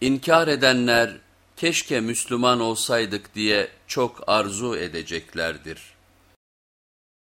İnkar edenler keşke Müslüman olsaydık diye çok arzu edeceklerdir.